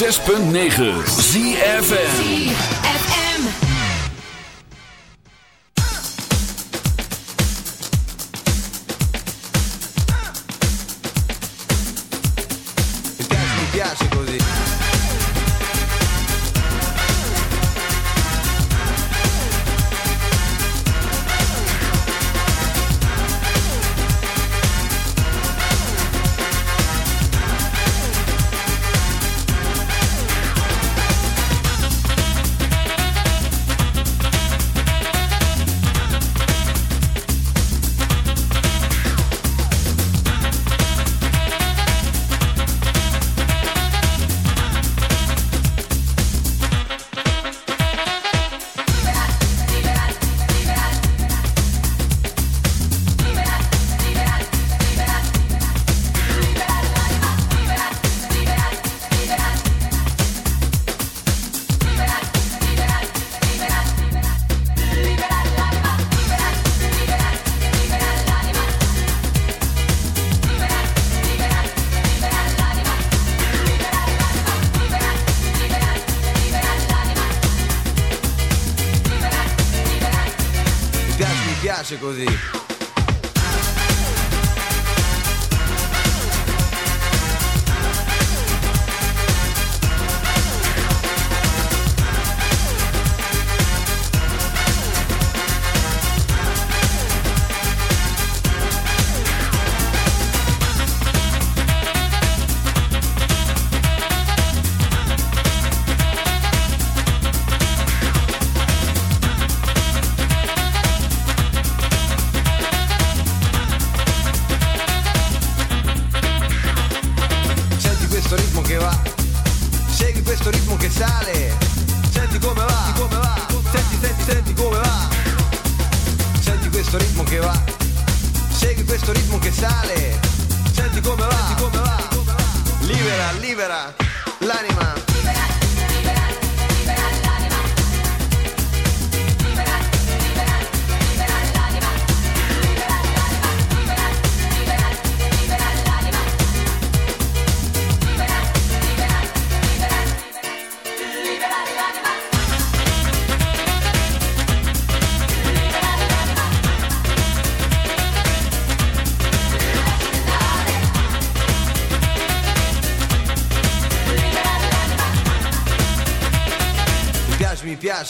106.9 ZFN così.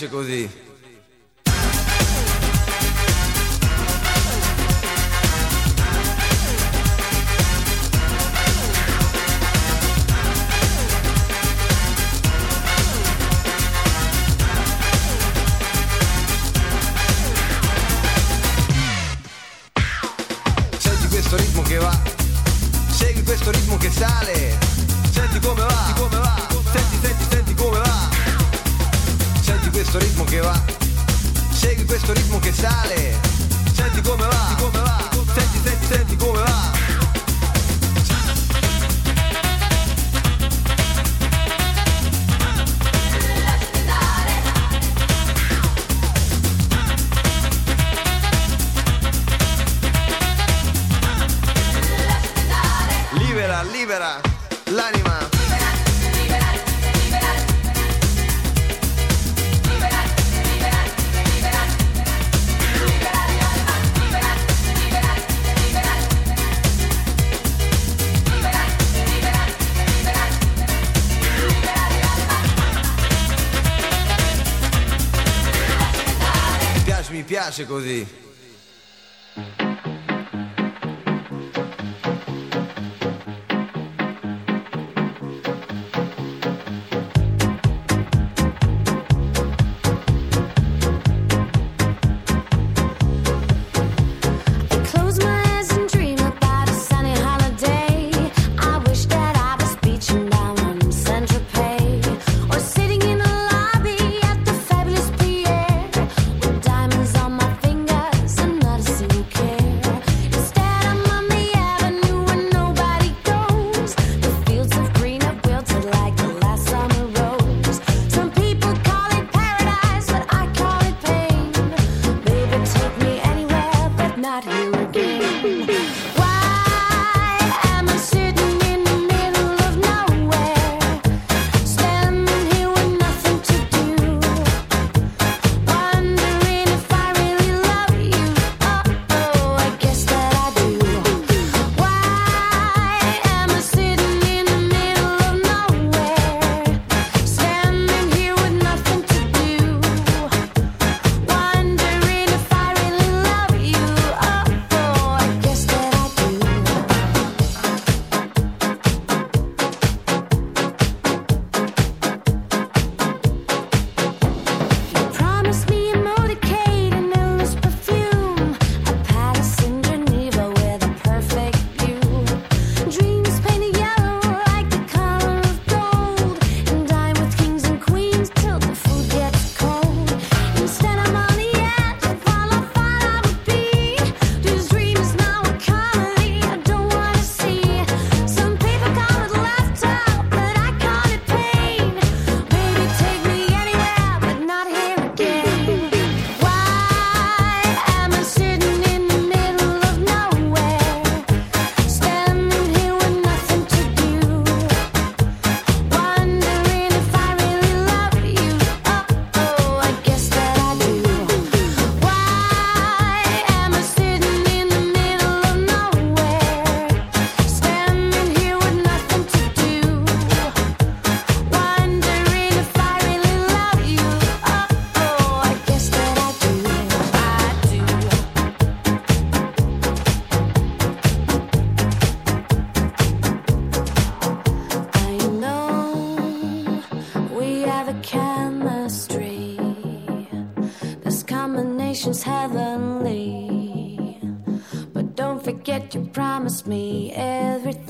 Piace così. heavenly. But don't forget you promised me everything.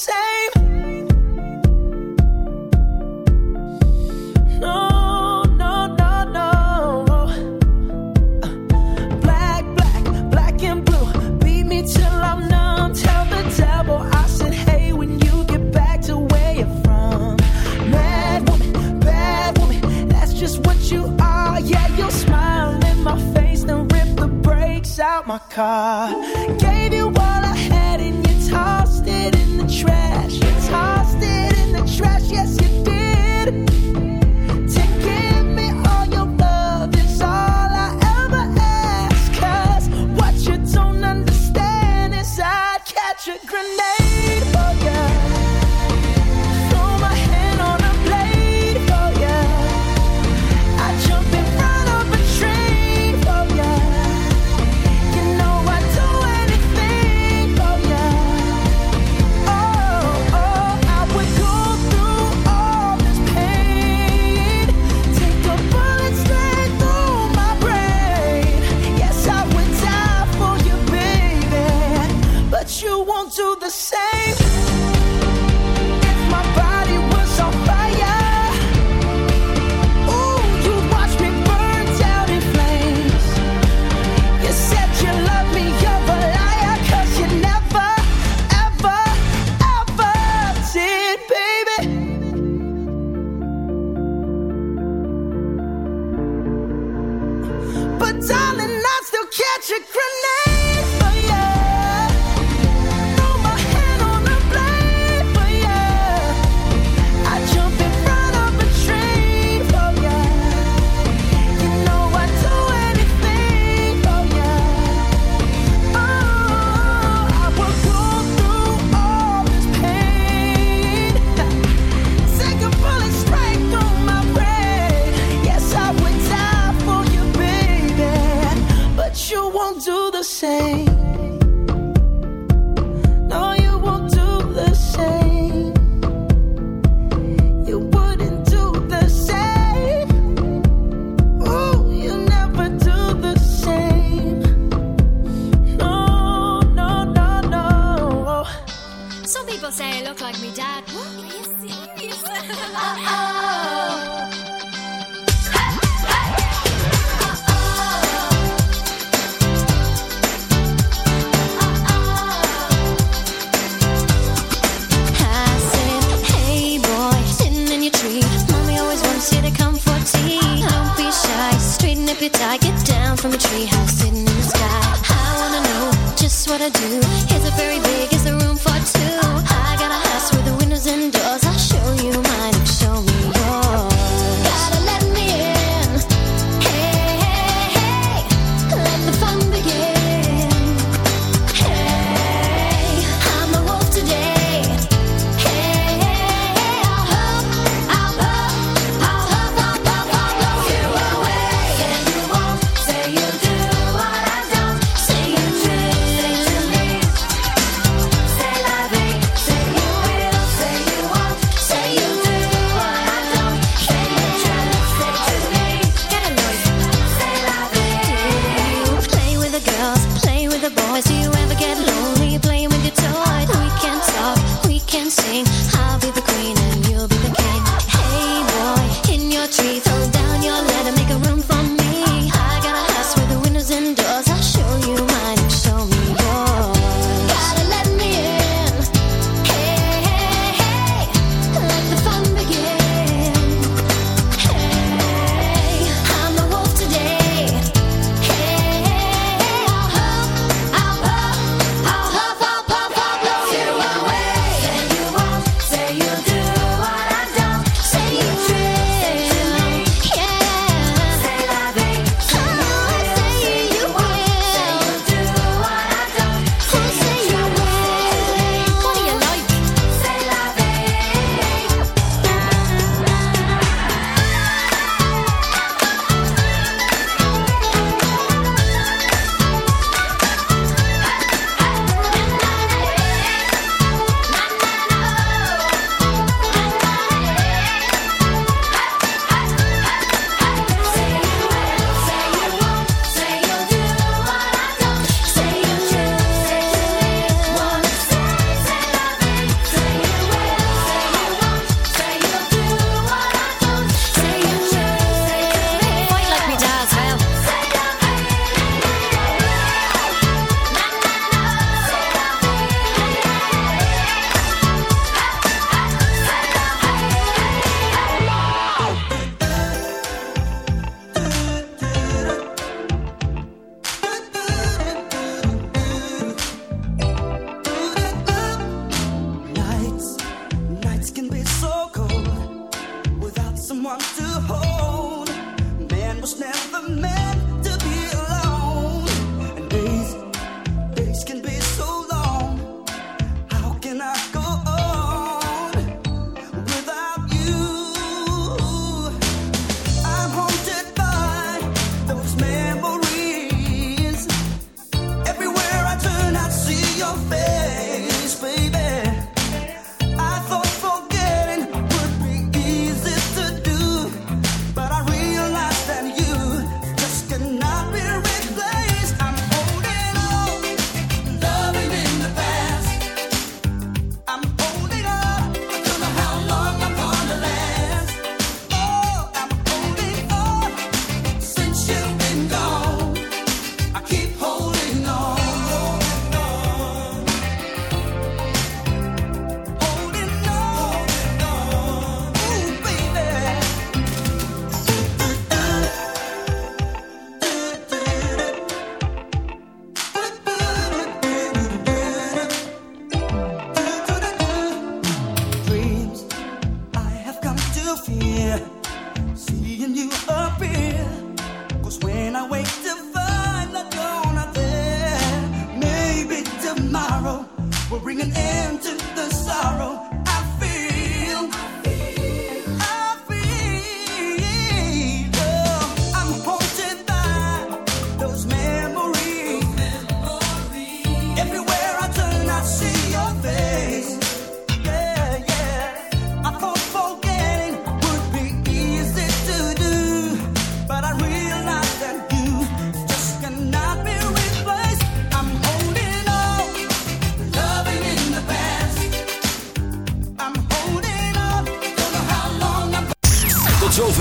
same. sing.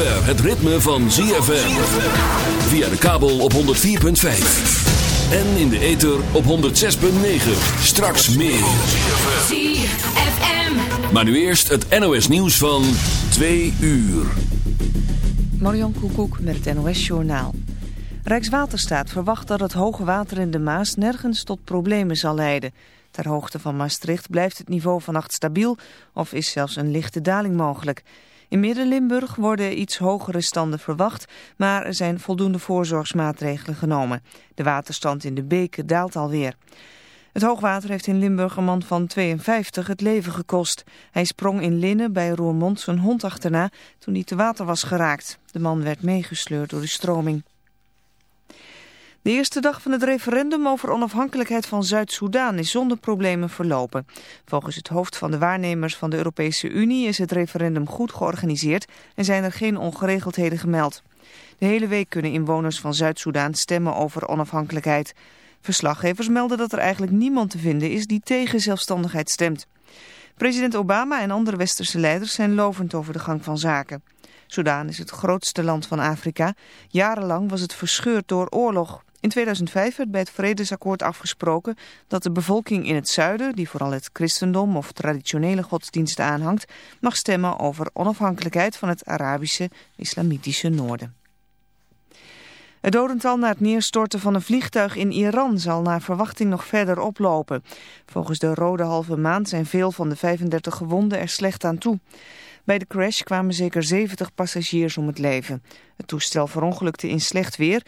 Het ritme van ZFM. Via de kabel op 104.5. En in de ether op 106.9. Straks meer. ZFM. Maar nu eerst het NOS nieuws van 2 uur. Marion Koekoek met het NOS Journaal. Rijkswaterstaat verwacht dat het hoge water in de Maas nergens tot problemen zal leiden. Ter hoogte van Maastricht blijft het niveau vannacht stabiel of is zelfs een lichte daling mogelijk. In Midden-Limburg worden iets hogere standen verwacht, maar er zijn voldoende voorzorgsmaatregelen genomen. De waterstand in de beken daalt alweer. Het hoogwater heeft in Limburg een man van 52 het leven gekost. Hij sprong in Linnen bij Roermond zijn hond achterna toen hij te water was geraakt. De man werd meegesleurd door de stroming. De eerste dag van het referendum over onafhankelijkheid van Zuid-Soedan is zonder problemen verlopen. Volgens het hoofd van de waarnemers van de Europese Unie is het referendum goed georganiseerd en zijn er geen ongeregeldheden gemeld. De hele week kunnen inwoners van Zuid-Soedan stemmen over onafhankelijkheid. Verslaggevers melden dat er eigenlijk niemand te vinden is die tegen zelfstandigheid stemt. President Obama en andere westerse leiders zijn lovend over de gang van zaken. Soedan is het grootste land van Afrika. Jarenlang was het verscheurd door oorlog. In 2005 werd bij het vredesakkoord afgesproken dat de bevolking in het zuiden, die vooral het christendom of traditionele godsdiensten aanhangt, mag stemmen over onafhankelijkheid van het Arabische islamitische noorden. Het dodental na het neerstorten van een vliegtuig in Iran zal naar verwachting nog verder oplopen. Volgens de Rode Halve Maand zijn veel van de 35 gewonden er slecht aan toe. Bij de crash kwamen zeker 70 passagiers om het leven. Het toestel verongelukte in slecht weer